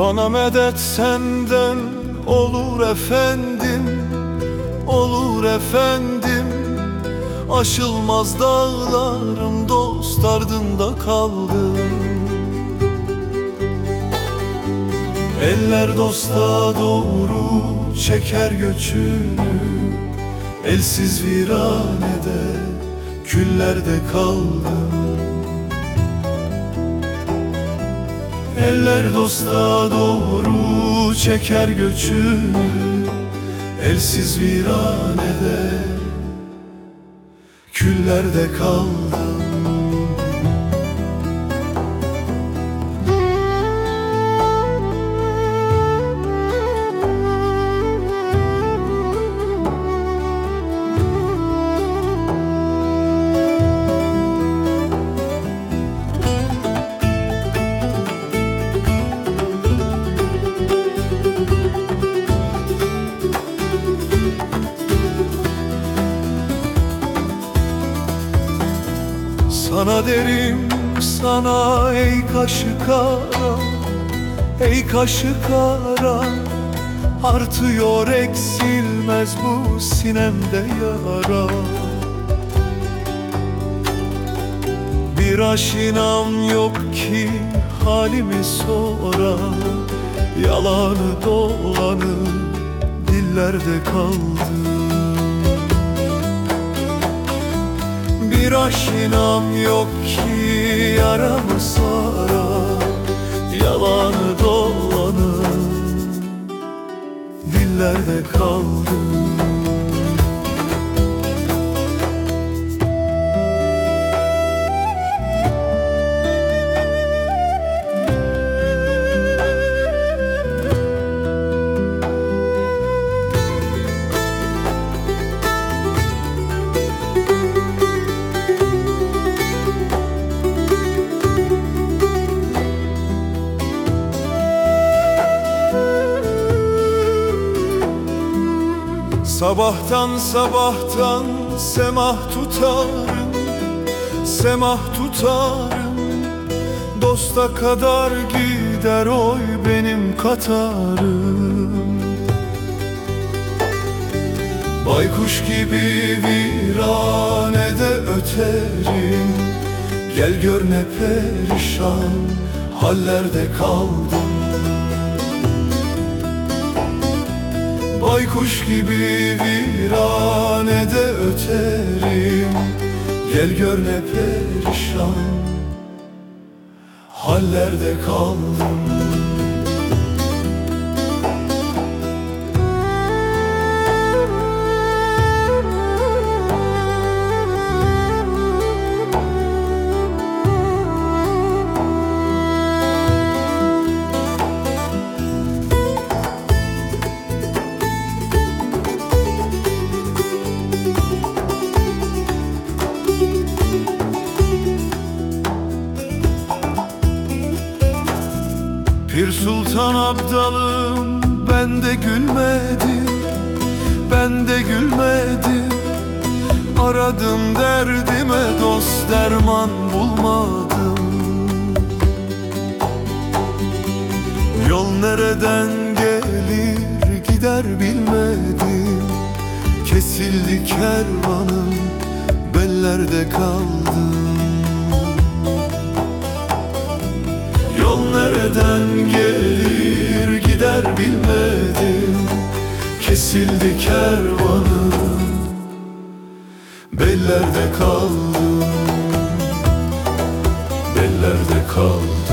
Bana medet senden olur efendim Olur efendim. Aşılmaz dağlarım dost ardında kaldı Eller dosta doğru çeker göçünü Elsiz viranede küllerde kaldım Eller dosta doğru çeker göçünü Elsiz viranede Küllerde kaldım Sana derim sana ey kaşı kara Ey kaşı kara. Artıyor eksilmez bu sinemde yara. Bir aşinam yok ki halimi sora. Yalanı dolanı dillerde kaldı Bir aşinam yok ki yaramı sara Yalanı dolanı dillerde kaldı Sabahtan sabahtan semah tutarım Semah tutarım. Dosta kadar gider oy benim katarım. Baykuş gibi viranede öterim. Gel gör ne perişan hallerde kaldım Baykuş gibi viranede öterim. Gel gör ne perişan Hallerde kaldım Sultan Abdalım ben de gülmedim Ben de gülmedim. Aradım derdime dost derman bulmadım. Yol nereden gelir gider bilmedim. Kesildi kervanım bellerde kaldım Kesildi kervanım Bellerde kaldım Bellerde kaldım